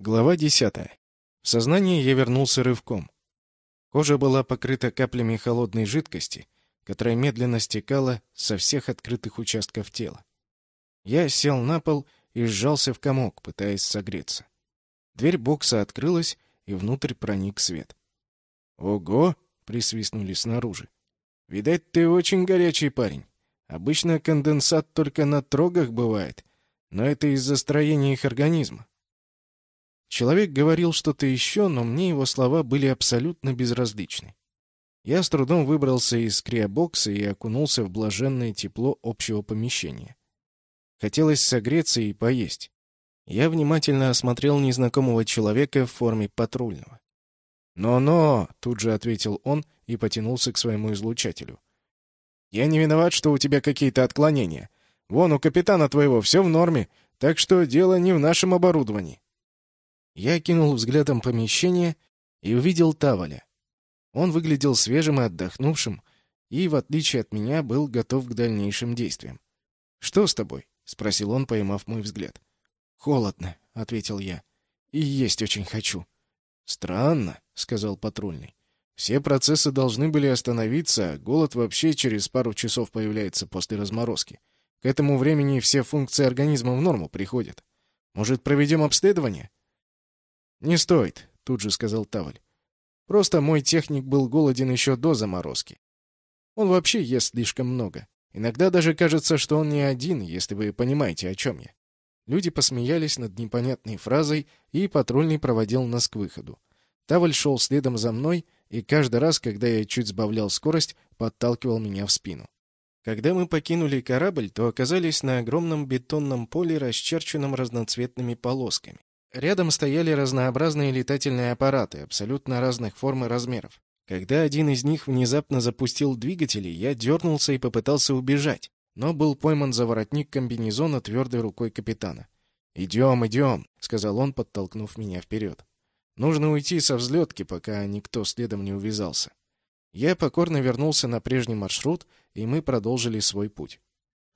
Глава десятая. В сознание я вернулся рывком. Кожа была покрыта каплями холодной жидкости, которая медленно стекала со всех открытых участков тела. Я сел на пол и сжался в комок, пытаясь согреться. Дверь бокса открылась, и внутрь проник свет. «Ого!» — присвистнули снаружи. «Видать, ты очень горячий парень. Обычно конденсат только на трогах бывает, но это из-за строения их организма. Человек говорил что-то еще, но мне его слова были абсолютно безразличны. Я с трудом выбрался из криобокса и окунулся в блаженное тепло общего помещения. Хотелось согреться и поесть. Я внимательно осмотрел незнакомого человека в форме патрульного. «Но-но!» — тут же ответил он и потянулся к своему излучателю. «Я не виноват, что у тебя какие-то отклонения. Вон, у капитана твоего все в норме, так что дело не в нашем оборудовании». Я кинул взглядом помещение и увидел Таваля. Он выглядел свежим и отдохнувшим, и, в отличие от меня, был готов к дальнейшим действиям. «Что с тобой?» — спросил он, поймав мой взгляд. «Холодно», — ответил я. «И есть очень хочу». «Странно», — сказал патрульный. «Все процессы должны были остановиться, а голод вообще через пару часов появляется после разморозки. К этому времени все функции организма в норму приходят. Может, проведем обследование?» «Не стоит», — тут же сказал Таваль. «Просто мой техник был голоден еще до заморозки. Он вообще ест слишком много. Иногда даже кажется, что он не один, если вы понимаете, о чем я». Люди посмеялись над непонятной фразой, и патрульный проводил нас к выходу. Таваль шел следом за мной, и каждый раз, когда я чуть сбавлял скорость, подталкивал меня в спину. Когда мы покинули корабль, то оказались на огромном бетонном поле, расчерченном разноцветными полосками. Рядом стояли разнообразные летательные аппараты, абсолютно разных форм и размеров. Когда один из них внезапно запустил двигатели, я дернулся и попытался убежать, но был пойман за воротник комбинезона твердой рукой капитана. «Идем, идем», — сказал он, подтолкнув меня вперед. «Нужно уйти со взлетки, пока никто следом не увязался». Я покорно вернулся на прежний маршрут, и мы продолжили свой путь.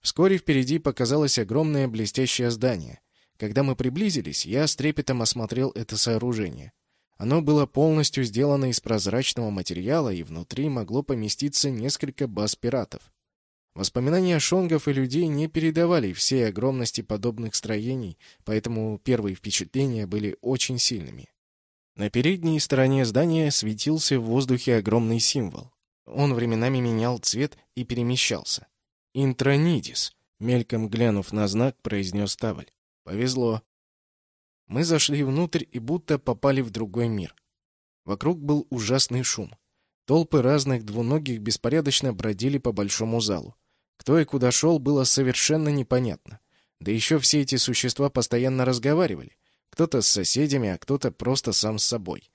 Вскоре впереди показалось огромное блестящее здание — когда мы приблизились, я с трепетом осмотрел это сооружение. Оно было полностью сделано из прозрачного материала, и внутри могло поместиться несколько баз пиратов. Воспоминания шонгов и людей не передавали всей огромности подобных строений, поэтому первые впечатления были очень сильными. На передней стороне здания светился в воздухе огромный символ. Он временами менял цвет и перемещался. «Интронидис», — мельком глянув на знак, произнес Таваль. Повезло. Мы зашли внутрь и будто попали в другой мир. Вокруг был ужасный шум. Толпы разных двуногих беспорядочно бродили по большому залу. Кто и куда шел, было совершенно непонятно. Да еще все эти существа постоянно разговаривали. Кто-то с соседями, а кто-то просто сам с собой.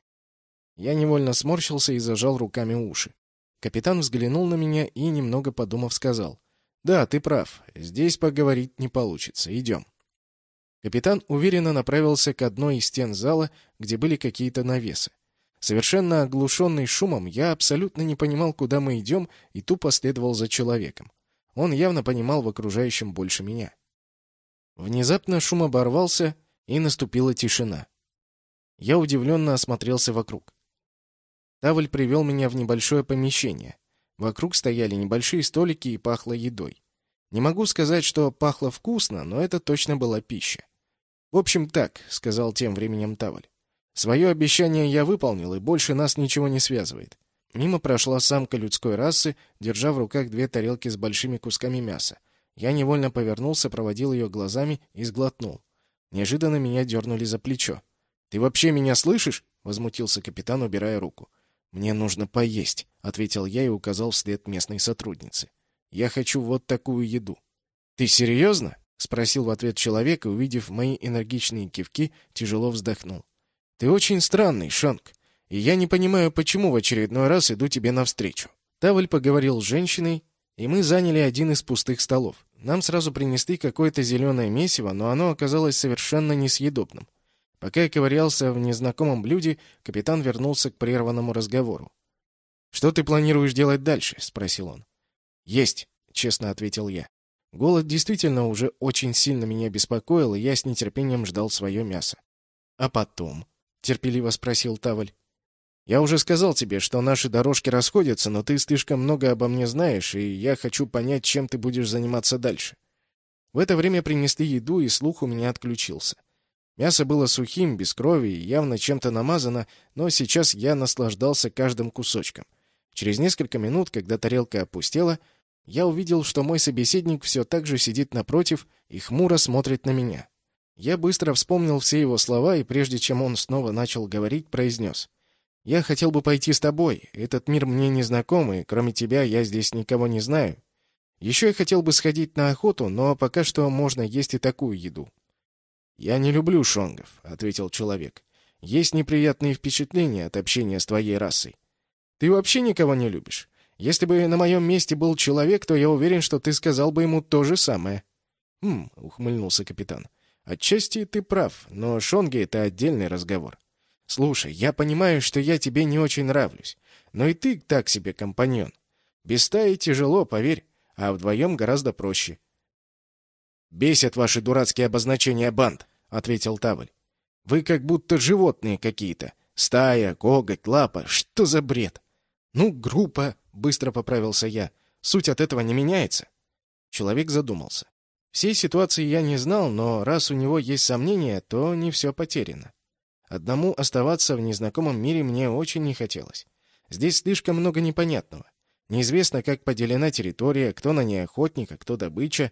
Я невольно сморщился и зажал руками уши. Капитан взглянул на меня и, немного подумав, сказал. «Да, ты прав. Здесь поговорить не получится. Идем». Капитан уверенно направился к одной из стен зала, где были какие-то навесы. Совершенно оглушенный шумом, я абсолютно не понимал, куда мы идем, и тупо следовал за человеком. Он явно понимал в окружающем больше меня. Внезапно шум оборвался, и наступила тишина. Я удивленно осмотрелся вокруг. Тавль привел меня в небольшое помещение. Вокруг стояли небольшие столики и пахло едой. Не могу сказать, что пахло вкусно, но это точно была пища. «В общем, так», — сказал тем временем Таваль. «Свое обещание я выполнил, и больше нас ничего не связывает». Мимо прошла самка людской расы, держа в руках две тарелки с большими кусками мяса. Я невольно повернулся, проводил ее глазами и сглотнул. Неожиданно меня дернули за плечо. «Ты вообще меня слышишь?» — возмутился капитан, убирая руку. «Мне нужно поесть», — ответил я и указал вслед местной сотруднице. «Я хочу вот такую еду». «Ты серьезно?» — спросил в ответ человек и, увидев мои энергичные кивки, тяжело вздохнул. «Ты очень странный, Шонг, и я не понимаю, почему в очередной раз иду тебе навстречу». Тавль поговорил с женщиной, и мы заняли один из пустых столов. Нам сразу принесли какое-то зеленое месиво, но оно оказалось совершенно несъедобным. Пока я ковырялся в незнакомом блюде, капитан вернулся к прерванному разговору. «Что ты планируешь делать дальше?» — спросил он. «Есть», — честно ответил я. Голод действительно уже очень сильно меня беспокоил, и я с нетерпением ждал свое мясо. «А потом?» — терпеливо спросил Таваль. «Я уже сказал тебе, что наши дорожки расходятся, но ты слишком много обо мне знаешь, и я хочу понять, чем ты будешь заниматься дальше». В это время принесли еду, и слух у меня отключился. Мясо было сухим, без крови и явно чем-то намазано, но сейчас я наслаждался каждым кусочком. Через несколько минут, когда тарелка опустела, я увидел, что мой собеседник все так же сидит напротив и хмуро смотрит на меня. Я быстро вспомнил все его слова, и прежде чем он снова начал говорить, произнес. «Я хотел бы пойти с тобой. Этот мир мне не знаком, и кроме тебя я здесь никого не знаю. Еще я хотел бы сходить на охоту, но пока что можно есть и такую еду». «Я не люблю шонгов», — ответил человек. «Есть неприятные впечатления от общения с твоей расой. Ты вообще никого не любишь. Если бы на моем месте был человек, то я уверен, что ты сказал бы ему то же самое». «Хм», — ухмыльнулся капитан. Отчасти ты прав, но шонги — это отдельный разговор. Слушай, я понимаю, что я тебе не очень нравлюсь, но и ты так себе компаньон. Без стаи тяжело, поверь, а вдвоем гораздо проще. «Бесят ваши дурацкие обозначения банд», — ответил Тавль. «Вы как будто животные какие-то. Стая, коготь, лапа. Что за бред?» «Ну, группа», — быстро поправился я. «Суть от этого не меняется». Человек задумался. Всей ситуации я не знал, но раз у него есть сомнения, то не все потеряно. Одному оставаться в незнакомом мире мне очень не хотелось. Здесь слишком много непонятного. Неизвестно, как поделена территория, кто на ней охотник, а кто добыча.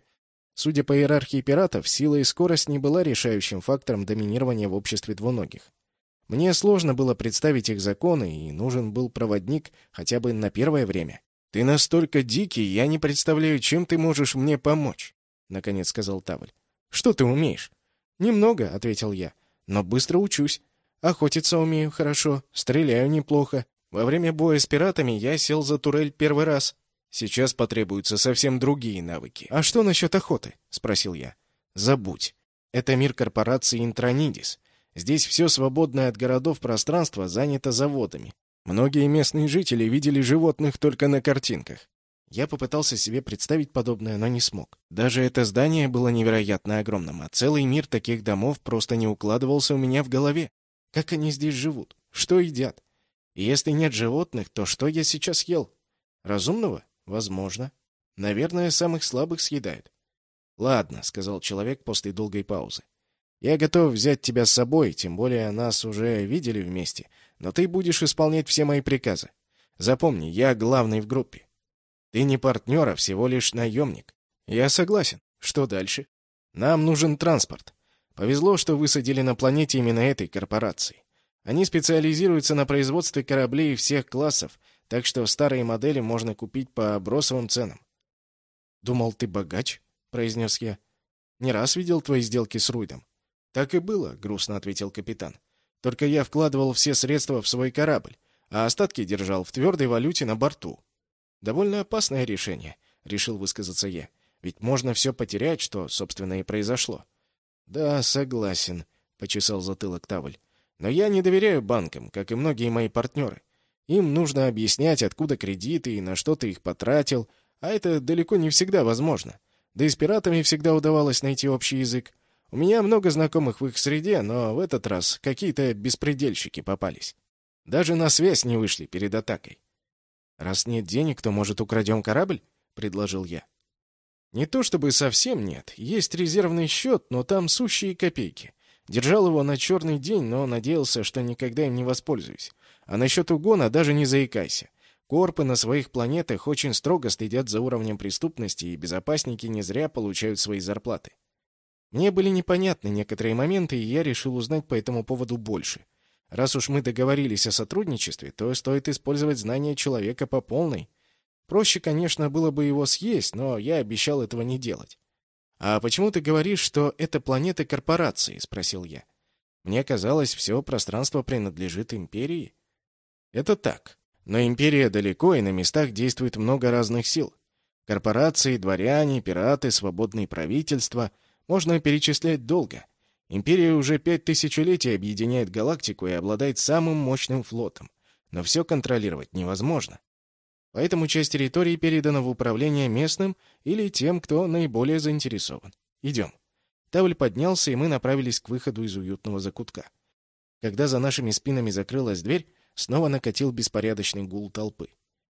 Судя по иерархии пиратов, сила и скорость не была решающим фактором доминирования в обществе двуногих. Мне сложно было представить их законы, и нужен был проводник хотя бы на первое время. «Ты настолько дикий, я не представляю, чем ты можешь мне помочь». — наконец сказал Тавль. «Что ты умеешь?» «Немного», — ответил я, — «но быстро учусь. Охотиться умею хорошо, стреляю неплохо. Во время боя с пиратами я сел за турель первый раз. Сейчас потребуются совсем другие навыки». «А что насчет охоты?» — спросил я. «Забудь. Это мир корпорации Интронидис. Здесь все свободное от городов пространство занято заводами. Многие местные жители видели животных только на картинках. Я попытался себе представить подобное, но не смог. Даже это здание было невероятно огромным, а целый мир таких домов просто не укладывался у меня в голове. Как они здесь живут? Что едят? И если нет животных, то что я сейчас ел? Разумного? Возможно. Наверное, самых слабых съедают. «Ладно», — сказал человек после долгой паузы. «Я готов взять тебя с собой, тем более нас уже видели вместе, но ты будешь исполнять все мои приказы. Запомни, я главный в группе. Ты не партнер, а всего лишь наемник. Я согласен. Что дальше? Нам нужен транспорт. Повезло, что высадили на планете именно этой корпорации. Они специализируются на производстве кораблей всех классов, так что старые модели можно купить по бросовым ценам. «Думал, ты богач?» — произнес я. «Не раз видел твои сделки с Руйдом». «Так и было», — грустно ответил капитан. «Только я вкладывал все средства в свой корабль, а остатки держал в твердой валюте на борту. Довольно опасное решение, решил высказаться я. Ведь можно все потерять, что, собственно, и произошло. Да, согласен, почесал затылок Тавль. Но я не доверяю банкам, как и многие мои партнеры. Им нужно объяснять, откуда кредиты и на что ты их потратил, а это далеко не всегда возможно. Да и с пиратами всегда удавалось найти общий язык. У меня много знакомых в их среде, но в этот раз какие-то беспредельщики попались. Даже на связь не вышли перед атакой. «Раз нет денег, то, может, украдем корабль?» — предложил я. «Не то чтобы совсем нет. Есть резервный счет, но там сущие копейки. Держал его на черный день, но надеялся, что никогда им не воспользуюсь. А насчет угона даже не заикайся. Корпы на своих планетах очень строго следят за уровнем преступности, и безопасники не зря получают свои зарплаты. Мне были непонятны некоторые моменты, и я решил узнать по этому поводу больше. Раз уж мы договорились о сотрудничестве, то стоит использовать знания человека по полной. Проще, конечно, было бы его съесть, но я обещал этого не делать. «А почему ты говоришь, что это планета корпорации?» — спросил я. «Мне казалось, все пространство принадлежит империи». «Это так. Но империя далеко, и на местах действует много разных сил. Корпорации, дворяне, пираты, свободные правительства. Можно перечислять долго. Империя уже пять тысячелетий объединяет галактику и обладает самым мощным флотом. Но все контролировать невозможно. Поэтому часть территории передана в управление местным или тем, кто наиболее заинтересован. Идем. Тавль поднялся, и мы направились к выходу из уютного закутка. Когда за нашими спинами закрылась дверь, снова накатил беспорядочный гул толпы.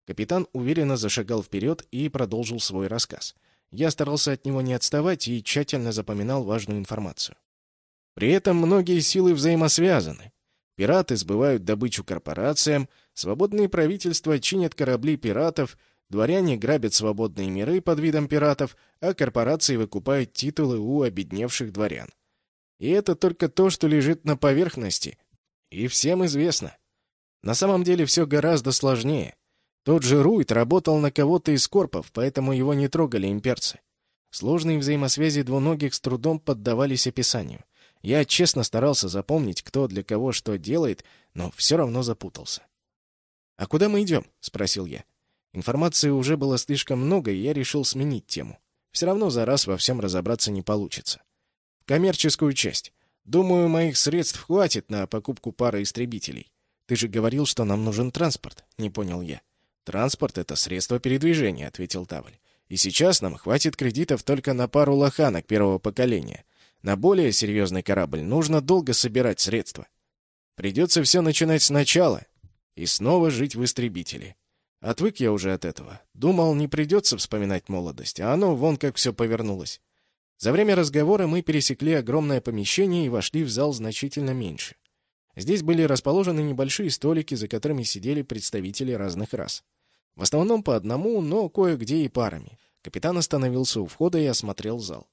Капитан уверенно зашагал вперед и продолжил свой рассказ. Я старался от него не отставать и тщательно запоминал важную информацию. При этом многие силы взаимосвязаны. Пираты сбывают добычу корпорациям, свободные правительства чинят корабли пиратов, дворяне грабят свободные миры под видом пиратов, а корпорации выкупают титулы у обедневших дворян. И это только то, что лежит на поверхности. И всем известно. На самом деле все гораздо сложнее. Тот же Руид работал на кого-то из корпов, поэтому его не трогали имперцы. Сложные взаимосвязи двуногих с трудом поддавались описанию. Я честно старался запомнить, кто для кого что делает, но все равно запутался. «А куда мы идем?» — спросил я. Информации уже было слишком много, и я решил сменить тему. Все равно за раз во всем разобраться не получится. Коммерческую часть. Думаю, моих средств хватит на покупку пары истребителей. Ты же говорил, что нам нужен транспорт, не понял я. Транспорт — это средство передвижения, ответил Тавль. И сейчас нам хватит кредитов только на пару лоханок первого поколения. На более серьезный корабль нужно долго собирать средства. Придется все начинать сначала и снова жить в истребителе. Отвык я уже от этого. Думал, не придется вспоминать молодость, а оно вон как все повернулось. За время разговора мы пересекли огромное помещение и вошли в зал значительно меньше. Здесь были расположены небольшие столики, за которыми сидели представители разных рас. В основном по одному, но кое-где и парами. Капитан остановился у входа и осмотрел зал.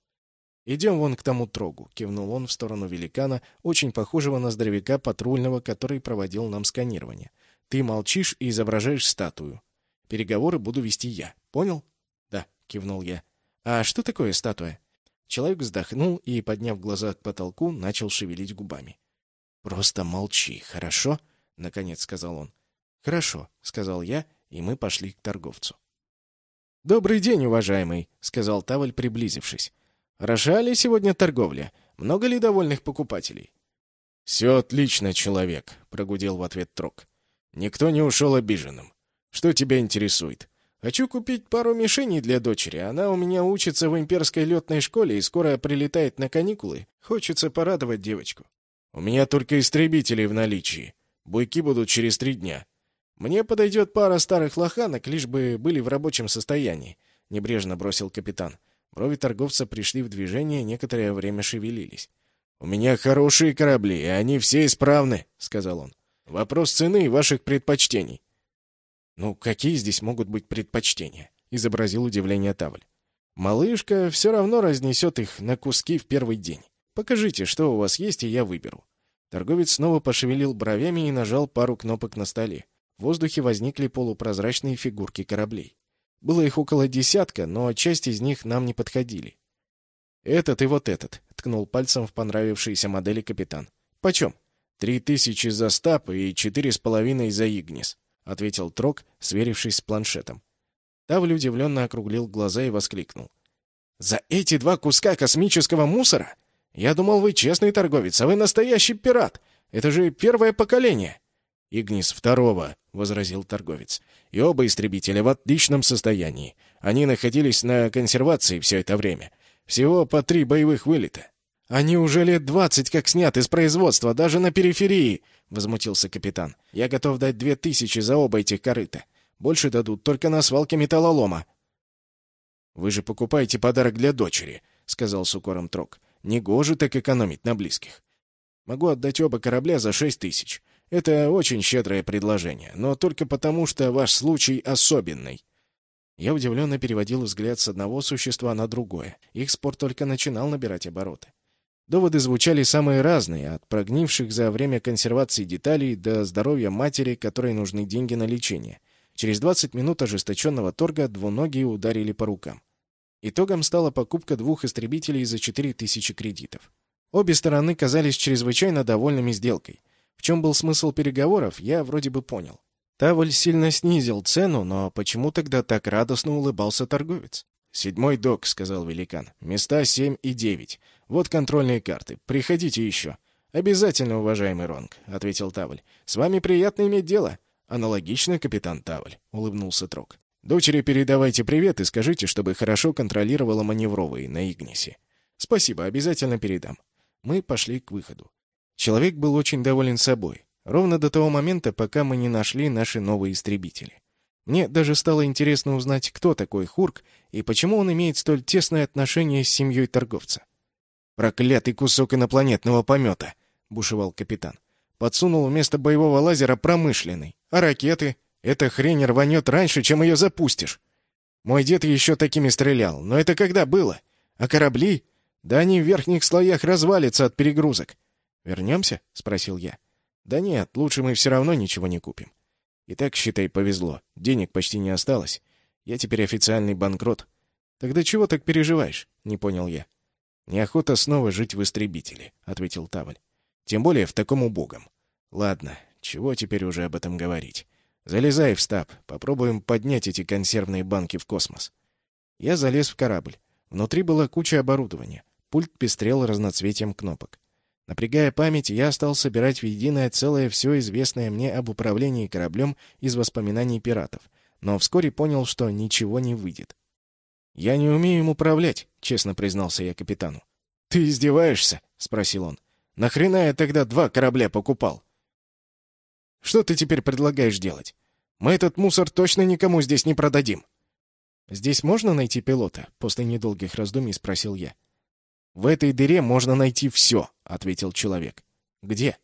«Идем вон к тому трогу», — кивнул он в сторону великана, очень похожего на здоровяка патрульного, который проводил нам сканирование. «Ты молчишь и изображаешь статую. Переговоры буду вести я. Понял?» «Да», — кивнул я. «А что такое статуя?» Человек вздохнул и, подняв глаза к потолку, начал шевелить губами. «Просто молчи, хорошо?» — наконец сказал он. «Хорошо», — сказал я, и мы пошли к торговцу. «Добрый день, уважаемый», — сказал Таваль, приблизившись. «Хороша ли сегодня торговля? Много ли довольных покупателей?» «Все отлично, человек», — прогудел в ответ Трок. «Никто не ушел обиженным. Что тебя интересует?» Хочу купить пару мишеней для дочери. Она у меня учится в имперской летной школе и скоро прилетает на каникулы. Хочется порадовать девочку. У меня только истребители в наличии. Буйки будут через три дня. Мне подойдет пара старых лоханок, лишь бы были в рабочем состоянии. Небрежно бросил капитан. Брови торговца пришли в движение, некоторое время шевелились. «У меня хорошие корабли, и они все исправны», — сказал он. «Вопрос цены и ваших предпочтений. «Ну, какие здесь могут быть предпочтения?» — изобразил удивление Тавль. «Малышка все равно разнесет их на куски в первый день. Покажите, что у вас есть, и я выберу». Торговец снова пошевелил бровями и нажал пару кнопок на столе. В воздухе возникли полупрозрачные фигурки кораблей. Было их около десятка, но часть из них нам не подходили. «Этот и вот этот», — ткнул пальцем в понравившиеся модели капитан. «Почем?» «Три тысячи за стап и четыре с половиной за Игнис», — ответил Трок, сверившись с планшетом. Тавль удивленно округлил глаза и воскликнул. «За эти два куска космического мусора? Я думал, вы честный торговец, а вы настоящий пират. Это же первое поколение!» «Игнис второго», — возразил торговец. «И оба истребителя в отличном состоянии. Они находились на консервации все это время. Всего по три боевых вылета. Они уже лет двадцать как сняты из производства, даже на периферии возмутился капитан. «Я готов дать две тысячи за оба этих корыта. Больше дадут только на свалке металлолома». «Вы же покупаете подарок для дочери», — сказал с укором Трок. «Негоже так экономить на близких. Могу отдать оба корабля за шесть тысяч. Это очень щедрое предложение, но только потому, что ваш случай особенный». Я удивленно переводил взгляд с одного существа на другое. Их спор только начинал набирать обороты. Доводы звучали самые разные, от прогнивших за время консервации деталей до здоровья матери, которой нужны деньги на лечение. Через 20 минут ожесточенного торга двуногие ударили по рукам. Итогом стала покупка двух истребителей за 4000 кредитов. Обе стороны казались чрезвычайно довольными сделкой. Чем был смысл переговоров, я вроде бы понял. Таволь сильно снизил цену, но почему тогда так радостно улыбался торговец? «Седьмой док», — сказал великан. «Места семь и девять. Вот контрольные карты. Приходите еще». «Обязательно, уважаемый Ронг», — ответил Тавль. «С вами приятно иметь дело». «Аналогично, капитан Тавль», — улыбнулся Трок. «Дочери передавайте привет и скажите, чтобы хорошо контролировала маневровые на Игнисе». «Спасибо, обязательно передам». Мы пошли к выходу. Человек был очень доволен собой. Ровно до того момента, пока мы не нашли наши новые истребители. Мне даже стало интересно узнать, кто такой Хурк и почему он имеет столь тесное отношение с семьей торговца. «Проклятый кусок инопланетного помета!» — бушевал капитан. «Подсунул вместо боевого лазера промышленный. А ракеты? Эта хрень рванет раньше, чем ее запустишь. Мой дед еще такими стрелял, но это когда было? А корабли? Да они в верхних слоях развалятся от перегрузок. «Вернемся?» — спросил я. «Да нет, лучше мы все равно ничего не купим. И так, считай, повезло. Денег почти не осталось. Я теперь официальный банкрот. Тогда чего так переживаешь?» — не понял я. «Неохота снова жить в истребителе», — ответил Таваль. «Тем более в таком убогом. Ладно, чего теперь уже об этом говорить? Залезай в стаб, попробуем поднять эти консервные банки в космос». Я залез в корабль. Внутри была куча оборудования. Пульт пестрел разноцветием кнопок. Напрягая память, я стал собирать в единое целое все известное мне об управлении кораблем из воспоминаний пиратов, но вскоре понял, что ничего не выйдет. «Я не умею им управлять», — честно признался я капитану. «Ты издеваешься?» — спросил он. «Нахрена я тогда два корабля покупал?» «Что ты теперь предлагаешь делать? Мы этот мусор точно никому здесь не продадим». «Здесь можно найти пилота?» — после недолгих раздумий спросил я. «В этой дыре можно найти все», — ответил человек. «Где?»